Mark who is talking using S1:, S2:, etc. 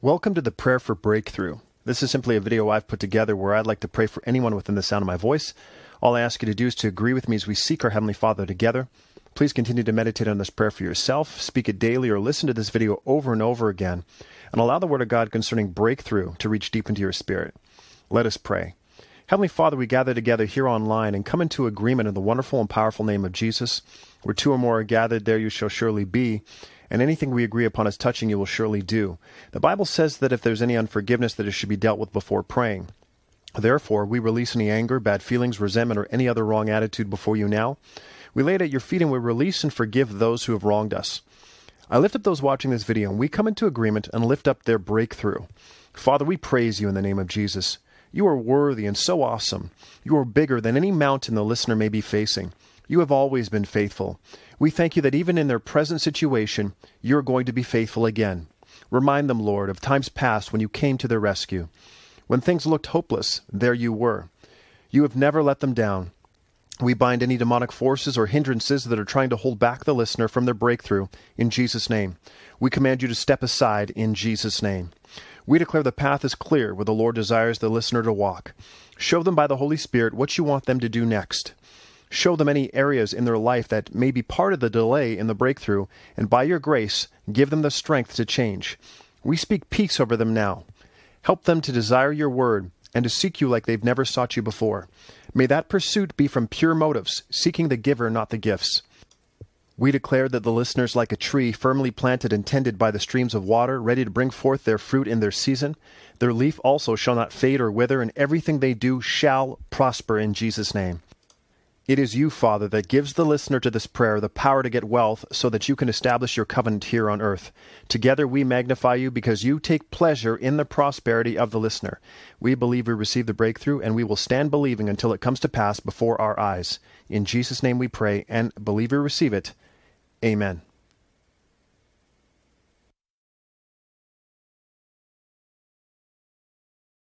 S1: Welcome to the Prayer for Breakthrough. This is simply a video I've put together where I'd like to pray for anyone within the sound of my voice. All I ask you to do is to agree with me as we seek our Heavenly Father together. Please continue to meditate on this prayer for yourself, speak it daily, or listen to this video over and over again, and allow the Word of God concerning breakthrough to reach deep into your spirit. Let us pray. Heavenly Father, we gather together here online and come into agreement in the wonderful and powerful name of Jesus. Where two or more are gathered, there you shall surely be and anything we agree upon as touching you will surely do. The Bible says that if there's any unforgiveness, that it should be dealt with before praying. Therefore, we release any anger, bad feelings, resentment, or any other wrong attitude before you now. We lay it at your feet and we release and forgive those who have wronged us. I lift up those watching this video and we come into agreement and lift up their breakthrough. Father, we praise you in the name of Jesus. You are worthy and so awesome. You are bigger than any mountain the listener may be facing. You have always been faithful. We thank you that even in their present situation, you're going to be faithful again. Remind them, Lord, of times past when you came to their rescue. When things looked hopeless, there you were. You have never let them down. We bind any demonic forces or hindrances that are trying to hold back the listener from their breakthrough in Jesus' name. We command you to step aside in Jesus' name. We declare the path is clear where the Lord desires the listener to walk. Show them by the Holy Spirit what you want them to do next. Show them any areas in their life that may be part of the delay in the breakthrough, and by your grace, give them the strength to change. We speak peace over them now. Help them to desire your word and to seek you like they've never sought you before. May that pursuit be from pure motives, seeking the giver, not the gifts. We declare that the listeners like a tree firmly planted and tended by the streams of water, ready to bring forth their fruit in their season. Their leaf also shall not fade or wither, and everything they do shall prosper in Jesus' name. It is you, Father, that gives the listener to this prayer the power to get wealth so that you can establish your covenant here on earth. Together we magnify you because you take pleasure in the prosperity of the listener. We believe we receive the breakthrough and we will stand believing until it comes to pass before our eyes. In Jesus' name we pray and believe we receive it. Amen.